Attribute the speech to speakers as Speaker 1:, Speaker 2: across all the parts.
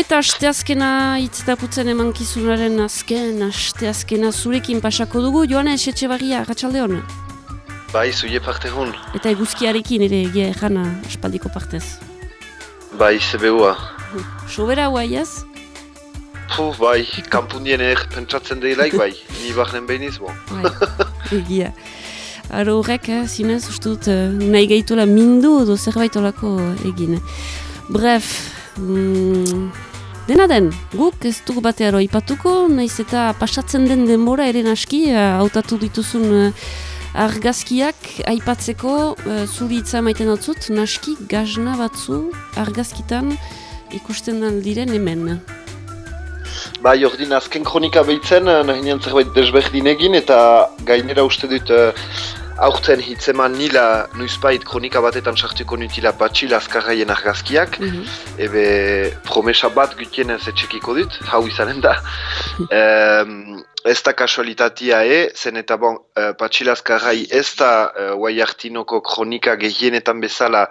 Speaker 1: Eta asteazkena itzetaputzen emankizunaren azken, asteazkena zurekin pasako dugu, joana esetxe barria, gatsalde hona?
Speaker 2: Bai, zuie parte hon.
Speaker 1: Eta eguzkiarekin ere egia jana aspaldiko partez.
Speaker 2: Bai, zebeua.
Speaker 1: Sobera hua, ez?
Speaker 2: Puh, bai, kampundien er pentsatzen deilaik, bai, ni bahnen behiniz, bo.
Speaker 1: Bai, egia. Aro horrek, eh, zinez, uste dut, eh, nahi gaituela mindu edo zerbait olako egin. Bref, mm, dena den, guk ez dugu batearo ipatuko, naiz eta pasatzen den denbora eren aski, eh, hautatu dituzun eh, argazkiak aipatzeko uh, zuri hitza maiten dutzut, naski gazna batzu argazkitan ikusten diren hemen.
Speaker 2: Bai, ordin azken kronika behitzen, nahi zerbait desberdin egin, eta gainera uste dut aurten hitzeman nila nuizpait kronika batetan sartuko nutila batxila azkarraien argazkiak, mm ebe promesa bat gutien ez etxekiko dut, hau izanen da. um, ez da kasualitatea e, zen eta bon, uh, batxila azkarrai ez da uh, hartinoko kronika gehienetan bezala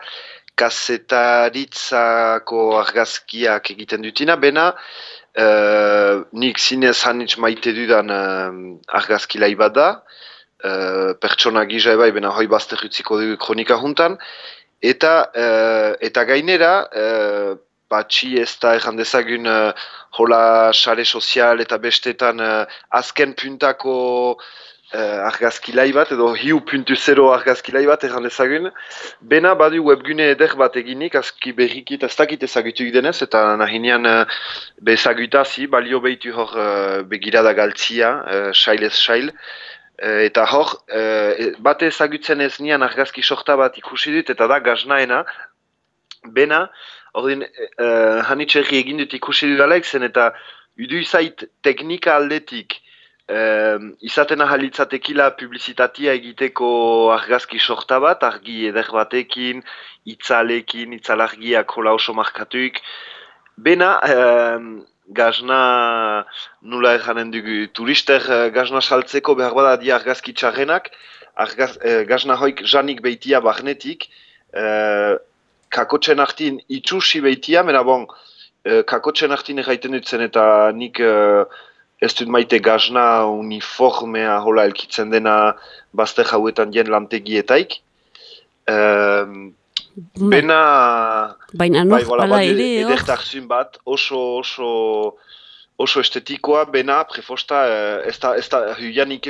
Speaker 2: kasetaritzako argazkiak egiten dutina, bena uh, nik zinez hanitz maite dudan uh, argazkilai bat da, uh, pertsona gisa ebai, bena hoi bazter utziko dugu kronika juntan, eta, uh, eta gainera, uh, batxi ez da erran dezagun uh, hola sare sozial eta bestetan uh, azken puntako uh, argazkilai bat, edo hiu puntu zero argazkilai bat erran dezagun, bena badu webgune eder bat eginik, azki berrikit ez dakit ezagutu denez, eta nahinean uh, bezagutazi, balio behitu hor uh, begirada galtzia, uh, sail ez sail, eta hor, e, bate ezagutzen ez nian argazki sorta bat ikusi dut, eta da gaznaena, bena, hor din, e, egin dut ikusi dut zen, eta idu izait teknika aldetik, e, izaten ahalitzatekila publizitatia egiteko argazki sorta bat, argi eder batekin, itzalekin, itzalargiak hola oso markatuik, bena, gazna nula erranen dugu turister uh, gazna saltzeko behar bada di argazki txarrenak. Argaz, uh, gazna hoik janik behitia bahnetik uh, kakotxen artin itxusi behitia mena bon uh, kakotxen artin erraiten dutzen eta nik uh, ez dut maite gazna uniformea hola elkitzen dena bazte jauetan jen lantegietaik Bena...
Speaker 1: Baina bai,
Speaker 2: bai, ere, edertarzun bat, oso, oso, oso estetikoa, bena, prefosta, eh, ez da, ez da,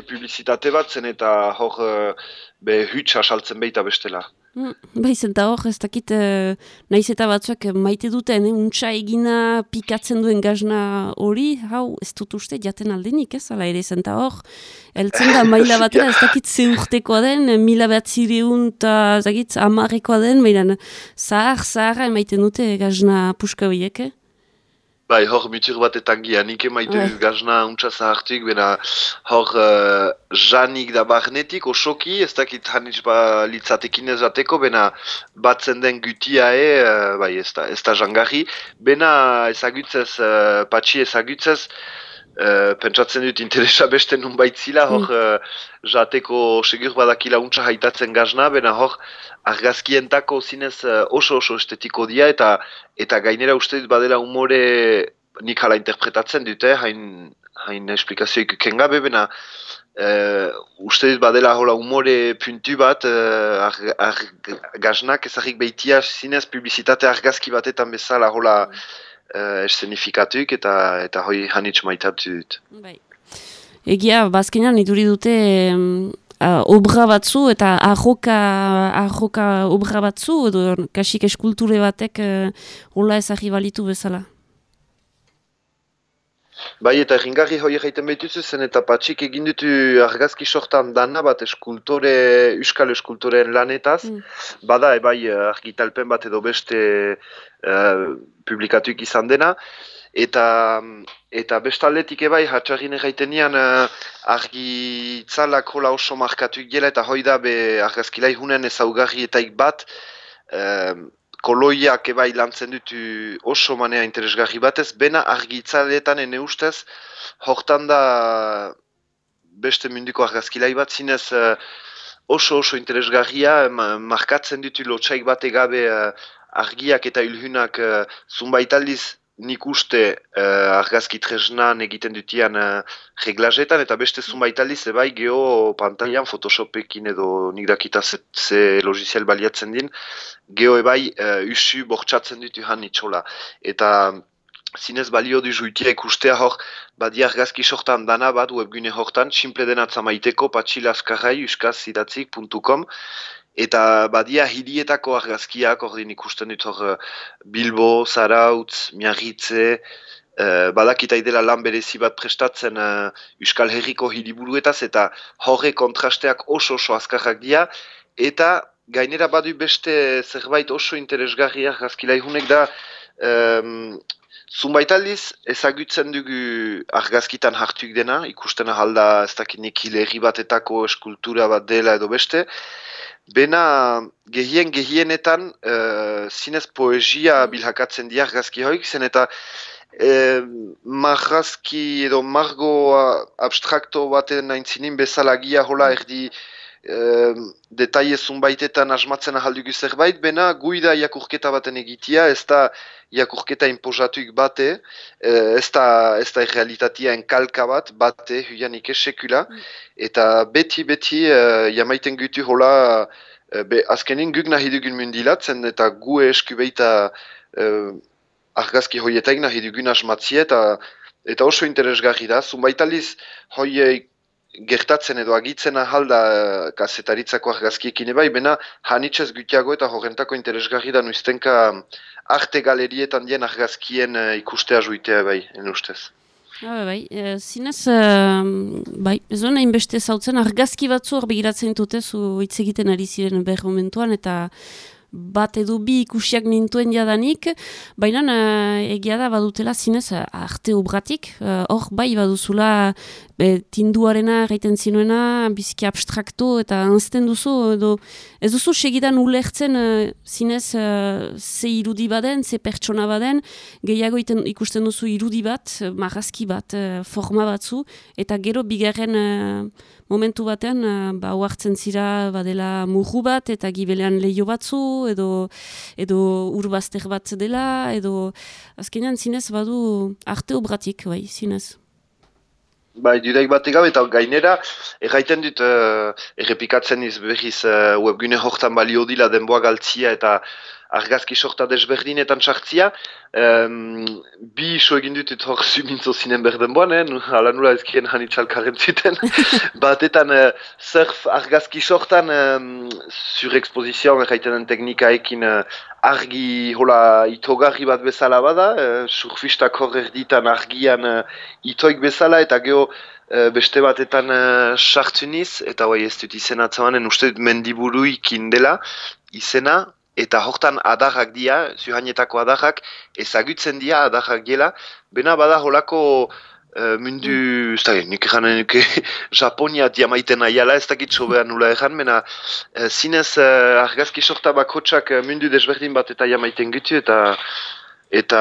Speaker 2: publizitate bat zen eta hor, eh, be, hutsa saltzen behita bestela.
Speaker 1: Mm, bai, zenta hor, ez dakit, uh, nahiz eta batzuak maite duten, eh, untsa egina pikatzen duen gazna hori, hau, ez dut uste, jaten aldenik, ez, ala ere, zenta hor, eltzen da maila batera, ez dakit ze urtekoa den, mila bat zireun eta, ez dakit, amarrekoa den, baina, zahar, zahar, maite dute gazna puska horiek, eh?
Speaker 2: Bai, hor mutur bat etangia, nik emaitu bai. gazna untsa zahartuik, bena hor uh, janik da barnetik, osoki, ez dakit hanitz ba litzatekin ez bateko, bena batzen den gutia e, uh, bai, ez da, ez da jangarri, bena ezagutzez, uh, patxi ezagutzez, Uh, pentsatzen dut interesa beste nun baitzila, hor uh, jateko segur badakila untsa haitatzen gazna, bena hor argazkientako zinez uh, oso oso estetiko dia, eta eta gainera uste dut badela umore nik hala interpretatzen dute, hain, hain esplikazioik kengabe, bena uh, uste dut badela hola umore puntu bat, uh, ar, ar, gaznak ezagik behitia zinez publizitate argazki batetan bezala hola uh, eszenifikatuk eta eta hoi hanitz maitatu dut. Bai.
Speaker 1: Egia, bazkenean iduri dute uh, obra batzu eta arroka, arroka obra batzu edo kasik eskulture batek uh, hola ezagri balitu bezala.
Speaker 2: Bai, eta ringarri hoi egiten behituzu zen eta patxik egin dutu argazki sortan dana bat eskultore, euskal eskultoreen lanetaz. Mm. Bada, e, bai, argitalpen bat edo beste uh, publikatuik izan dena. Eta, eta bestaldetik ebai, hatxarrin egiten nian uh, argi tzalako oso markatuik gela eta hoi da be argazkilai hunen ezaugarri etaik bat koloiak ebai lantzen dutu oso manea interesgarri batez, bena argitzaletan ene ustez, hortan da beste munduko argazkilai bat zinez uh, oso oso interesgarria, markatzen dutu lotxaik bat egabe uh, argiak eta ilhunak uh, zunbait aldiz nik uste uh, argazki tresnan egiten dutian uh, reglajetan, eta beste zunbait aliz, ebai geho pantailan Photoshopekin edo nik dakita ze, ze logizial baliatzen din, geho ebai uh, usu bortxatzen ditu han itxola. Eta zinez balio du juitia ikustea hor, badi argazki sortan dana bat webgune hortan, simple denatza maiteko patxilazkarrai uskazidatzik.com, Eta badia hirietako argazkiak, ordin ikusten dut hor Bilbo, Zarautz, Miarritze, uh, badakita idela lan berezi bat prestatzen uh, Euskal Herriko hiriburuetaz, eta horre kontrasteak oso oso azkarrak dira, eta gainera badu beste zerbait oso interesgarri argazkila da, um, Zunbait aldiz, ezagutzen dugu argazkitan hartuik dena, ikusten ahalda ez dakinik hilerri batetako eskultura bat dela edo beste, Bena gehien gehienetan uh, zinez poesia bilhakatzen di argazki hoik, zen eta uh, marrazki edo margo abstrakto baten naintzinin bezala gia hola erdi uh, detaile zunbaitetan asmatzen ahaldugu zerbait, bena guida jakurketa baten egitia, ez da jakurketa imposatuik bate, uh, ez da, ez da realitatea enkalka bat, bate, huianik esekula, mm. eta beti-beti uh, jamaiten gutu hola Eh, be, azkenin guk nahi dugun mundilatzen eta gu eskubeita uh, argazki hoietaik nahi dugun asmatzia eta, eta oso interesgarri da. Zunbaitaliz hoiei gertatzen edo agitzen ahalda uh, kasetaritzako argazkiekin ebai, bena hanitzez gutiago eta horrentako interesgarri da nuiztenka arte galerietan dien argazkien uh, ikustea juitea bai, en ustez.
Speaker 1: Ah, bai, e, zinez, uh, bai, ez duen hainbeste zautzen, argazki batzu hor begiratzen dute zu hitz egiten ari ziren behar momentuan, eta bat edo bi ikusiak nintuen jadanik, baina uh, egia da badutela zinez arte obratik, uh, hor bai baduzula be, tinduarena gaiten zinuena, biziki abstrakto eta anzten duzu, edo ez duzu segidan ulertzen uh, zinez uh, ze irudi baden, ze pertsona baden, gehiago iten, ikusten duzu irudi bat, marrazki bat, forma batzu, eta gero bigarren momentu batean, uh, ba, uartzen zira badela murru bat, eta gibelean leio batzu, edo, edo urbazter bat dela, edo azkenean zinez badu arte obratik, bai, zinez.
Speaker 2: Bai, dudaik bat egabe, eta gainera, erraiten dut, uh, errepikatzen iz behiz uh, webgune hortan balio dila denboa galtzia, eta argazki sorta desberdinetan sartzia. Um, bi iso egin dut eta hor zumintzo zinen berden boan, eh? ala nula ezkien hanitxalkaren ziten. Batetan, uh, surf argazki sortan um, surexpozizion erraiten den teknikaekin uh, argi hola itogarri bat bezala bada, uh, surfistak hor erditan argian uh, itoik bezala eta geho Uh, beste batetan uh, sartzuniz, eta bai ez dut izena atzamanen uste dut mendiburuikin dela, izena, eta hortan adarrak dia, zuhainetako adarrak, ezagutzen dia adarrak gela, bena bada holako uh, mundu, mm. ez da, nik eranen nuke Japonia diamaiten aiala, ez dakit sobean nula eran, bena uh, zinez uh, argazki sorta bakotsak uh, mundu desberdin bat eta jamaiten gitu, eta eta,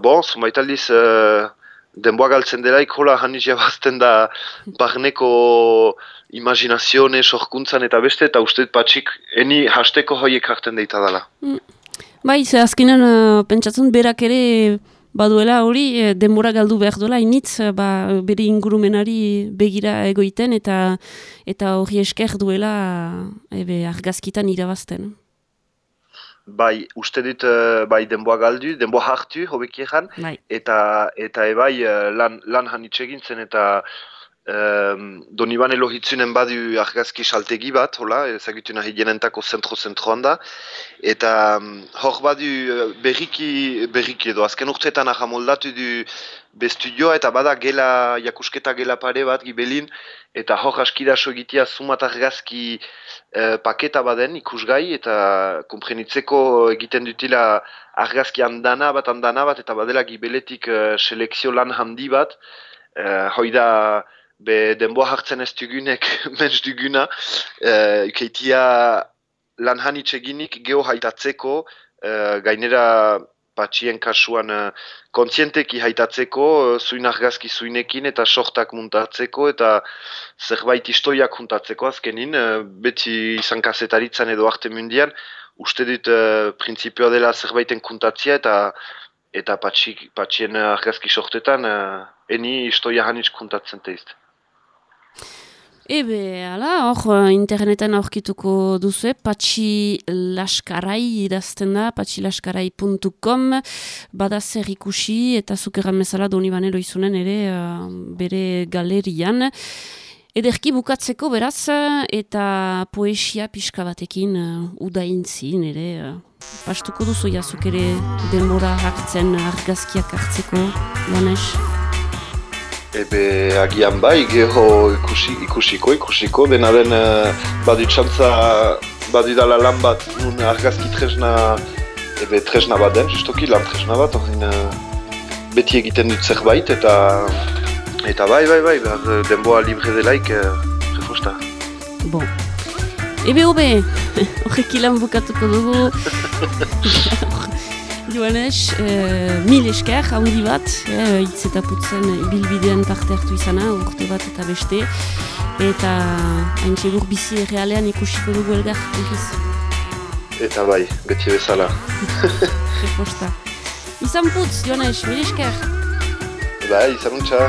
Speaker 2: bon, zumaitaldiz, uh, denboa galtzen delaik hola hanizia bazten da barneko imaginazione, sorkuntzan eta beste, eta uste patxik eni hasteko hoiek hartzen deita dela. Mm.
Speaker 1: Bai, ze azkenan uh, pentsatzen berak ere baduela hori eh, denbora galdu behar duela initz uh, ba, bere ingurumenari begira egoiten eta eta hori esker duela ebe, argazkitan irabazten.
Speaker 2: Bai, uste dit bai denboa galdu, denboa hartu, hobeki bai. eta, eta ebai lan, lan hanitxegin zen eta Um, Donibane lohitzunen badu argazki saltegi bat, hola, ezagutu nahi genentako zentro-zentroan da. Eta um, hor badu eh, berriki, berriki edo, azken urteetan aha moldatu du bestudioa eta bada gela, jakusketa gela pare bat gibelin, eta hor askidaso egitea sumat argazki uh, paketa baden ikusgai, eta komprenitzeko egiten dutila argazki handana bat, handana bat, eta badela gibeletik uh, selekzio lan handi bat, uh, hoi da, be denboa hartzen ez dugunek mens duguna, uh, ikeitia lan hanitz eginik geho haitatzeko, uh, gainera patxien kasuan uh, kontzienteki haitatzeko, uh, zuin argazki zuinekin eta sortak muntatzeko eta zerbait istoiak juntatzeko azkenin, uh, beti izan kasetaritzan edo arte mundian, uste dut uh, prinsipioa dela zerbaiten kuntatzia eta eta patxik, patxien argazki sortetan, uh, eni istoia hanitz kontatzen teizte.
Speaker 1: Ebe, ala, hor, interneten aurkituko duzu, patxi laskarai idazten da, patxilaskarai.com, bada zer ikusi eta zukeran mezala doni banero izunen ere uh, bere galerian. Ederki bukatzeko beraz eta poesia pixka batekin uh, udaintzin ere. Uh, pastuko duzu jazuk ere denbora hartzen argazkiak hartzeko, Lanes?
Speaker 2: Ebe agian bai, geho ikusi, ikusiko, ikusiko, dena den uh, badu txantza, badu dala lan bat, nun argazki tresna, ebe tresna bat den, justoki lan tresna bat, horrein uh, beti egiten dut zerbait, eta eta bai, bai, bai, behar denboa libre delaik, uh, refosta.
Speaker 1: Bon. Ebe hobe, horrek ilan bukatuko dugu. Joanes, uh, mil esker, haundi bat, eh, hitz eta putzen ibilbidean parte hartu izana, urte bat eta beste. Eta hain txegur bizi realean ikusiko dugu elgar, enkiz.
Speaker 2: Eta bai, beti bezala.
Speaker 1: Reposta. Izan putz, Joanes, mil esker.
Speaker 2: Bai, izan untxa.